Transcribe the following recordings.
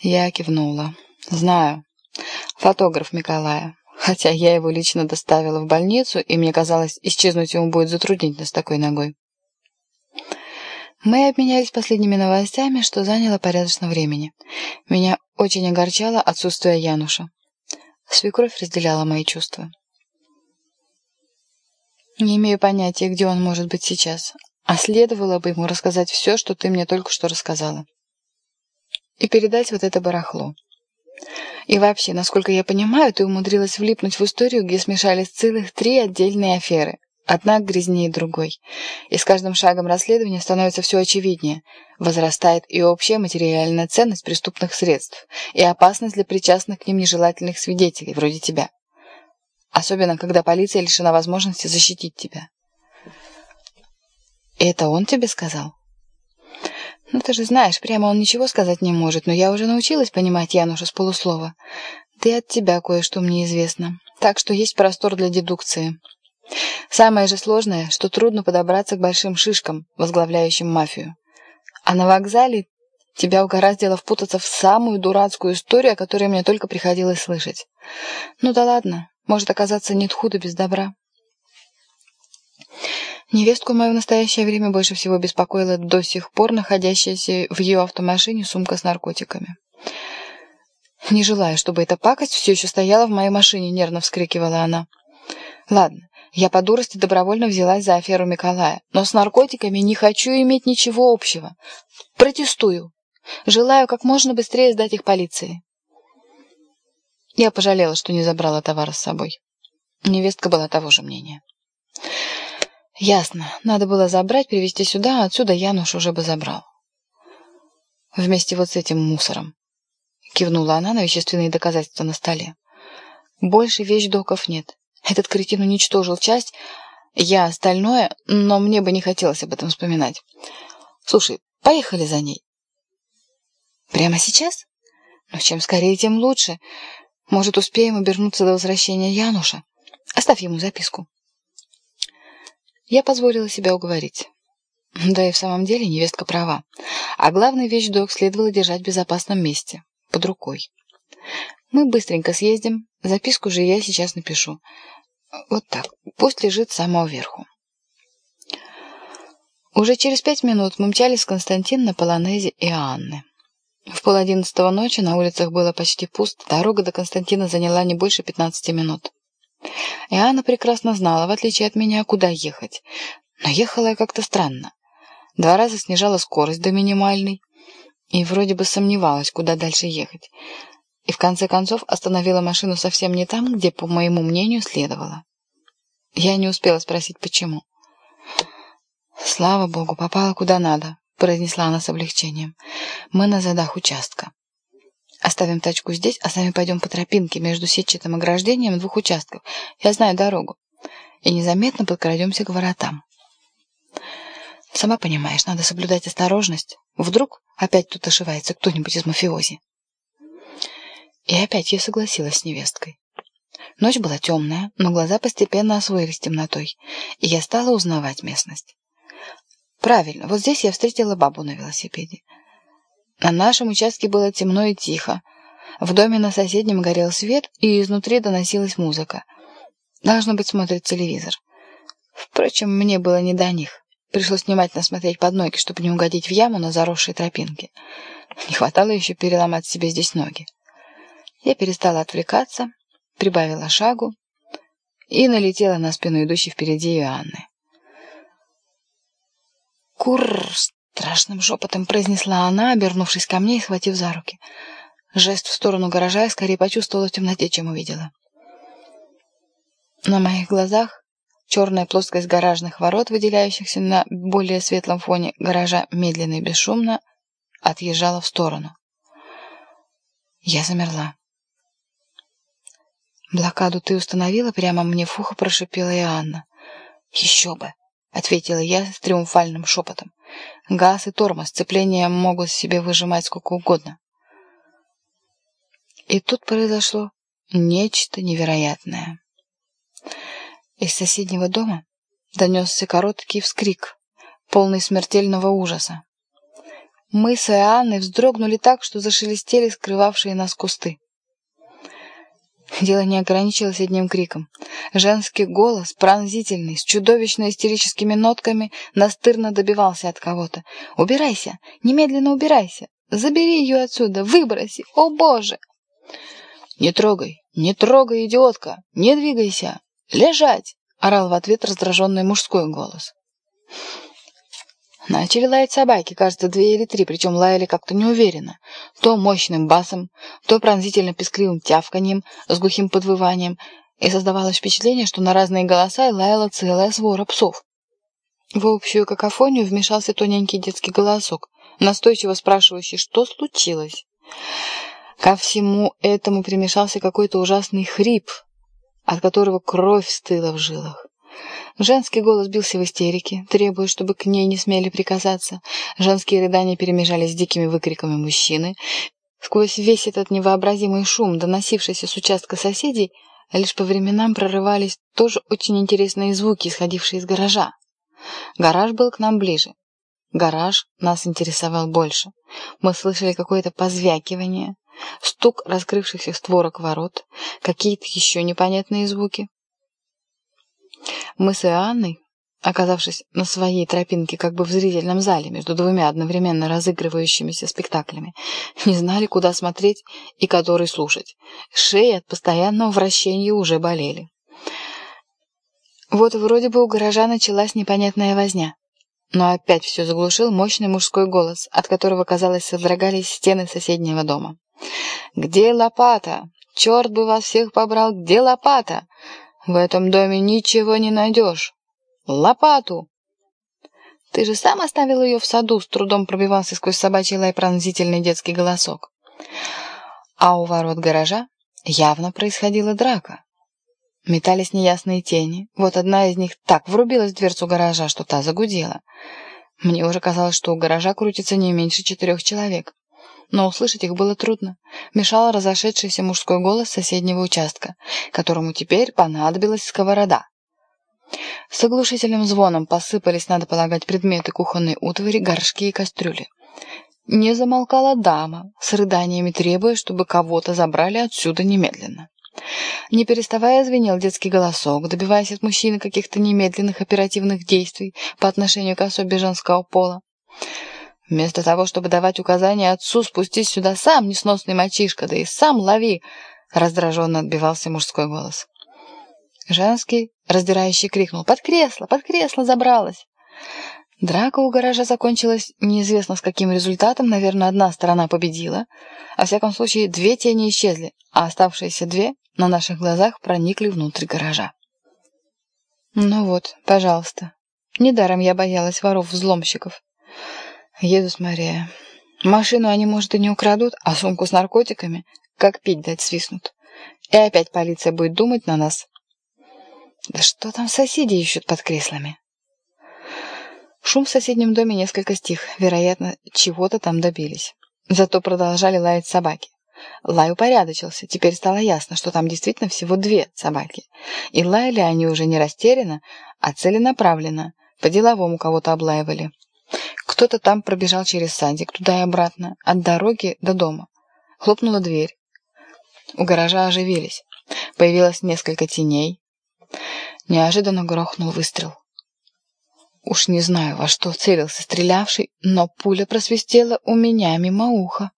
Я кивнула. «Знаю. Фотограф Николая. Хотя я его лично доставила в больницу, и мне казалось, исчезнуть ему будет затруднительно с такой ногой». Мы обменялись последними новостями, что заняло порядочно времени. Меня очень огорчало отсутствие Януша. Свекровь разделяла мои чувства. Не имею понятия, где он может быть сейчас, а следовало бы ему рассказать все, что ты мне только что рассказала. И передать вот это барахло. И вообще, насколько я понимаю, ты умудрилась влипнуть в историю, где смешались целых три отдельные аферы. Одна грязнее другой. И с каждым шагом расследования становится все очевиднее. Возрастает и общая материальная ценность преступных средств, и опасность для причастных к ним нежелательных свидетелей, вроде тебя. Особенно, когда полиция лишена возможности защитить тебя. Это он тебе сказал? Ну, ты же знаешь, прямо он ничего сказать не может, но я уже научилась понимать Януша с полуслова. И от тебя кое-что мне известно. Так что есть простор для дедукции. Самое же сложное, что трудно подобраться к большим шишкам, возглавляющим мафию. А на вокзале тебя угораздило впутаться в самую дурацкую историю, о которой мне только приходилось слышать. Ну да ладно, может оказаться нет худа без добра. Невестку мою в настоящее время больше всего беспокоила до сих пор находящаяся в ее автомашине сумка с наркотиками. «Не желаю, чтобы эта пакость все еще стояла в моей машине», — нервно вскрикивала она. «Ладно, я по дурости добровольно взялась за аферу Николая, но с наркотиками не хочу иметь ничего общего. Протестую. Желаю как можно быстрее сдать их полиции. Я пожалела, что не забрала товар с собой. Невестка была того же мнения. Ясно. Надо было забрать, привезти сюда, а отсюда Януш уже бы забрал. Вместе вот с этим мусором. Кивнула она на вещественные доказательства на столе. Больше вещдоков нет. Этот кретин уничтожил часть, я остальное, но мне бы не хотелось об этом вспоминать. Слушай, поехали за ней. Прямо сейчас? Ну, чем скорее, тем лучше. Может, успеем обернуться до возвращения Януша? Оставь ему записку. Я позволила себя уговорить. Да и в самом деле невестка права. А главный вещдок следовало держать в безопасном месте, под рукой. Мы быстренько съездим, записку же я сейчас напишу. Вот так. Пусть лежит с самого верху. Уже через пять минут мы мчались с Константином на Полонезе и Анны. В пол одиннадцатого ночи на улицах было почти пусто, дорога до Константина заняла не больше пятнадцати минут. И Анна прекрасно знала, в отличие от меня, куда ехать. Но ехала я как-то странно. Два раза снижала скорость до минимальной и вроде бы сомневалась, куда дальше ехать и в конце концов остановила машину совсем не там, где, по моему мнению, следовало. Я не успела спросить, почему. «Слава богу, попала куда надо», — произнесла она с облегчением. «Мы на задах участка. Оставим тачку здесь, а сами пойдем по тропинке между сетчатым ограждением двух участков. Я знаю дорогу. И незаметно подкрадемся к воротам. Сама понимаешь, надо соблюдать осторожность. Вдруг опять тут ошивается кто-нибудь из мафиози. И опять я согласилась с невесткой. Ночь была темная, но глаза постепенно освоились темнотой, и я стала узнавать местность. Правильно, вот здесь я встретила бабу на велосипеде. На нашем участке было темно и тихо. В доме на соседнем горел свет, и изнутри доносилась музыка. Должно быть, смотрит телевизор. Впрочем, мне было не до них. Пришлось внимательно смотреть под ноги, чтобы не угодить в яму на заросшей тропинке. Не хватало еще переломать себе здесь ноги. Я перестала отвлекаться, прибавила шагу и налетела на спину идущей впереди Иоанны. «Курр!» — страшным шепотом произнесла она, обернувшись ко мне и схватив за руки. Жест в сторону гаража я скорее почувствовала в темноте, чем увидела. На моих глазах черная плоскость гаражных ворот, выделяющихся на более светлом фоне гаража, медленно и бесшумно отъезжала в сторону. Я замерла. «Блокаду ты установила?» — прямо мне в ухо прошипела и Анна. «Еще бы!» — ответила я с триумфальным шепотом. «Газ и тормоз сцепления могут себе выжимать сколько угодно». И тут произошло нечто невероятное. Из соседнего дома донесся короткий вскрик, полный смертельного ужаса. Мы с Иоанной вздрогнули так, что зашелестели скрывавшие нас кусты. Дело не ограничилось одним криком. Женский голос, пронзительный, с чудовищно истерическими нотками, настырно добивался от кого-то. «Убирайся! Немедленно убирайся! Забери ее отсюда! Выброси! О, Боже!» «Не трогай! Не трогай, идиотка! Не двигайся! Лежать!» — орал в ответ раздраженный мужской голос. Начали лаять собаки, кажется, две или три, причем лаяли как-то неуверенно. То мощным басом, то пронзительно пескливым тявканьем с глухим подвыванием, и создавалось впечатление, что на разные голоса лаяла целая свора псов. В общую какофонию вмешался тоненький детский голосок, настойчиво спрашивающий, что случилось. Ко всему этому примешался какой-то ужасный хрип, от которого кровь стыла в жилах. Женский голос бился в истерике, требуя, чтобы к ней не смели прикасаться. Женские рыдания перемежались с дикими выкриками мужчины. Сквозь весь этот невообразимый шум, доносившийся с участка соседей, лишь по временам прорывались тоже очень интересные звуки, исходившие из гаража. Гараж был к нам ближе. Гараж нас интересовал больше. Мы слышали какое-то позвякивание, стук раскрывшихся створок ворот, какие-то еще непонятные звуки. Мы с Иоанной, оказавшись на своей тропинке как бы в зрительном зале между двумя одновременно разыгрывающимися спектаклями, не знали, куда смотреть и который слушать. Шеи от постоянного вращения уже болели. Вот вроде бы у гаража началась непонятная возня. Но опять все заглушил мощный мужской голос, от которого, казалось, содрогались стены соседнего дома. «Где лопата? Черт бы вас всех побрал! Где лопата? В этом доме ничего не найдешь. Лопату!» «Ты же сам оставил ее в саду», — с трудом пробивался сквозь собачий лай пронзительный детский голосок. А у ворот гаража явно происходила драка. Метались неясные тени. Вот одна из них так врубилась в дверцу гаража, что та загудела. Мне уже казалось, что у гаража крутится не меньше четырех человек но услышать их было трудно. Мешал разошедшийся мужской голос соседнего участка, которому теперь понадобилась сковорода. С оглушительным звоном посыпались, надо полагать, предметы кухонной утвари, горшки и кастрюли. Не замолкала дама, с рыданиями требуя, чтобы кого-то забрали отсюда немедленно. Не переставая звенел детский голосок, добиваясь от мужчины каких-то немедленных оперативных действий по отношению к особе женского пола. Вместо того, чтобы давать указания отцу спустись сюда сам, несносный мальчишка, да и сам лови, раздраженно отбивался мужской голос. Женский, раздирающий, крикнул «Под кресло! Под кресло забралась!» Драка у гаража закончилась неизвестно с каким результатом, наверное, одна сторона победила. Во всяком случае, две тени исчезли, а оставшиеся две на наших глазах проникли внутрь гаража. Ну вот, пожалуйста. Недаром я боялась воров-взломщиков. Едус Мария. Машину они, может, и не украдут, а сумку с наркотиками, как пить дать, свистнут. И опять полиция будет думать на нас. Да что там соседи ищут под креслами? Шум в соседнем доме несколько стих. Вероятно, чего-то там добились. Зато продолжали лаять собаки. Лай упорядочился. Теперь стало ясно, что там действительно всего две собаки. И лаяли они уже не растерянно, а целенаправленно. По-деловому кого-то облаивали. Кто-то там пробежал через садик, туда и обратно, от дороги до дома. Хлопнула дверь. У гаража оживились. Появилось несколько теней. Неожиданно грохнул выстрел. Уж не знаю, во что целился стрелявший, но пуля просвистела у меня мимо уха.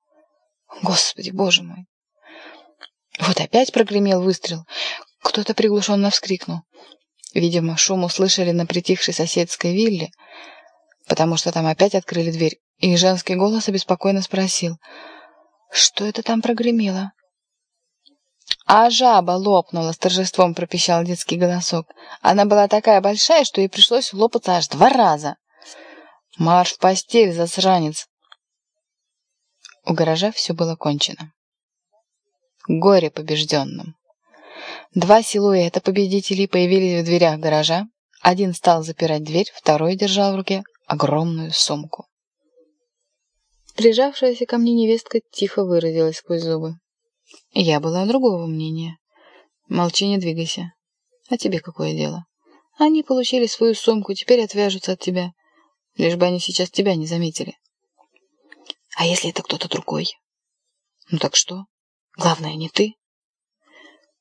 Господи, боже мой! Вот опять прогремел выстрел. Кто-то приглушенно вскрикнул. Видимо, шум услышали на притихшей соседской вилле — потому что там опять открыли дверь, и женский голос обеспокоенно спросил, что это там прогремело? «А жаба лопнула!» — с торжеством пропищал детский голосок. «Она была такая большая, что ей пришлось лопаться аж два раза!» «Марш в постель, засранец!» У гаража все было кончено. Горе побежденным. Два силуэта победителей появились в дверях гаража. Один стал запирать дверь, второй держал в руке огромную сумку. Прижавшаяся ко мне невестка тихо выразилась сквозь зубы. Я была другого мнения. Молчи, не двигайся. А тебе какое дело? Они получили свою сумку, теперь отвяжутся от тебя. Лишь бы они сейчас тебя не заметили. А если это кто-то другой? Ну так что? Главное, не ты.